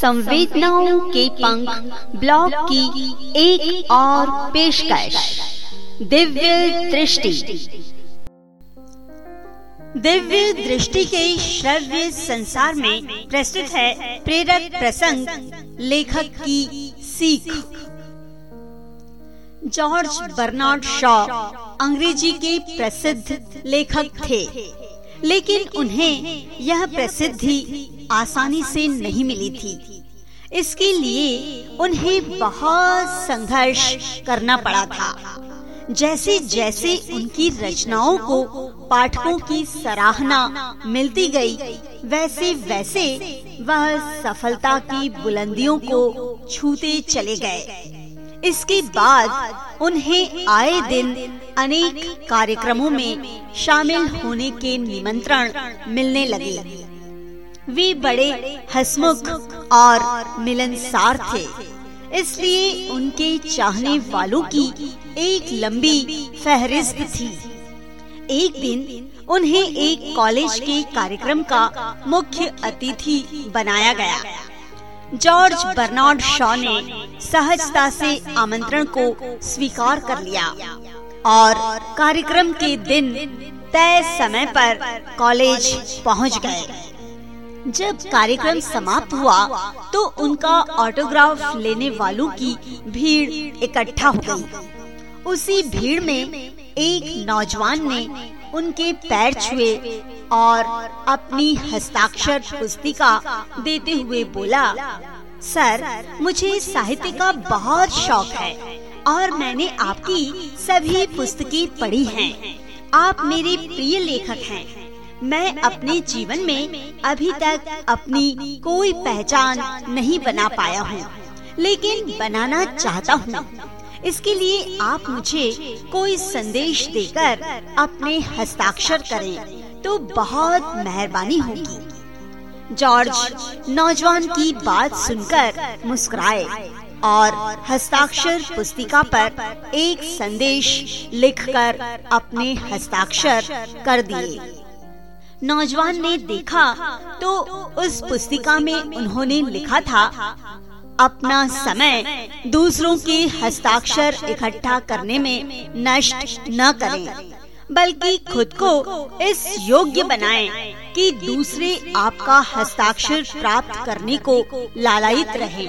संवेदनाओं के पंख ब्लॉग की एक और पेशकश। दिव्य दृष्टि। दिव्य दृष्टि के श्रव्य संसार में प्रस्तुत है प्रेरक प्रसंग लेखक की सीख। जॉर्ज बर्नार्ड शॉ अंग्रेज़ी के प्रसिद्ध लेखक थे, लेकिन उन्हें यह प्रसिद्धि आसानी से नहीं मिली थी। इसके लिए उन्हें बहुत संघर्ष करना पड़ा था। जैसे जैसे उनकी रचनाओं को पाठकों की सराहना मिलती गई, वैसे वैसे वह सफलता की बुलंदियों को छूते चले गए। इसके बाद उन्हें आए दिन अनेक कार्यक्रमों में शामिल होने के निमंत्रण मिलने लगे। वे बड़े हसमुख और मिलनसार थे। इसलिए उनके चाहने वालों की एक लंबी फहरिस्त थी। एक दिन उन्हें एक कॉलेज के कार्यक्रम का मुख्य अतिथि बनाया गया। जॉर्ज बर्नार्ड शॉ ने सहजता से आमंत्रण को स्वीकार कर लिया और कार्यक्रम के दिन तय समय पर कॉलेज पहुँच गए। जब कार्यक्रम समाप्त हुआ तो उनका ऑटोग्राफ लेने वालों की भीड़ इकट्ठा हो गई। उसी भीड़ में एक नौजवान ने उनके पैर छुए और अपनी हस्ताक्षर पुस्तिका देते हुए बोला, सर, मुझे साहित्य का बहुत शौक है और मैंने आपकी सभी पुस्तकें पढ़ी हैं। आप मेरे प्रिय लेखक हैं मैं अपने जीवन में अभी तक अपनी कोई पहचान नहीं बना पाया हूँ। लेकिन बनाना चाहता हूँ। इसके लिए आप मुझे कोई संदेश देकर अपने हस्ताक्षर करें तो बहुत मेहरबानी होगी। जॉर्ज नौजवान की बात सुनकर मुस्कुराए और हस्ताक्षर पुस्तिका पर एक संदेश लिखकर अपने हस्ताक्षर कर दिए। नौजवान ने देखा तो उस पुस्तिका में उन्होंने लिखा था, अपना समय दूसरों के हस्ताक्षर इकट्ठा करने में नष्ट न करें, बल्कि खुद को इस योग्य बनाएँ कि दूसरे आपका हस्ताक्षर प्राप्त करने को लालायित रहें।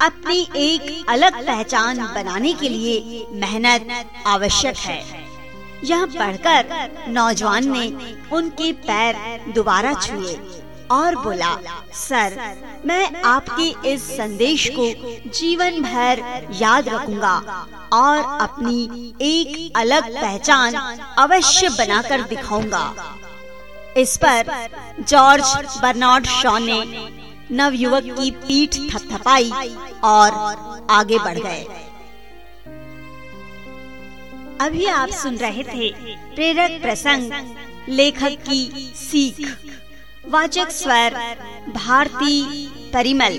अपनी एक अलग पहचान बनाने के लिए मेहनत आवश्यक है यह पढ़कर नौजवान ने उनके पैर दोबारा छुए और बोला, सर, मैं आपके इस संदेश को जीवन भर याद रखूँगा और अपनी एक अलग पहचान अवश्य बनाकर दिखाऊँगा। इस पर जॉर्ज बर्नार्ड शॉ ने नवयुवक की पीठ थपथपाई और आगे बढ़ गए। अभी आप सुन रहे थे प्रेरक प्रसंग लेखक की सीख। वाचक स्वर भारती परिमल।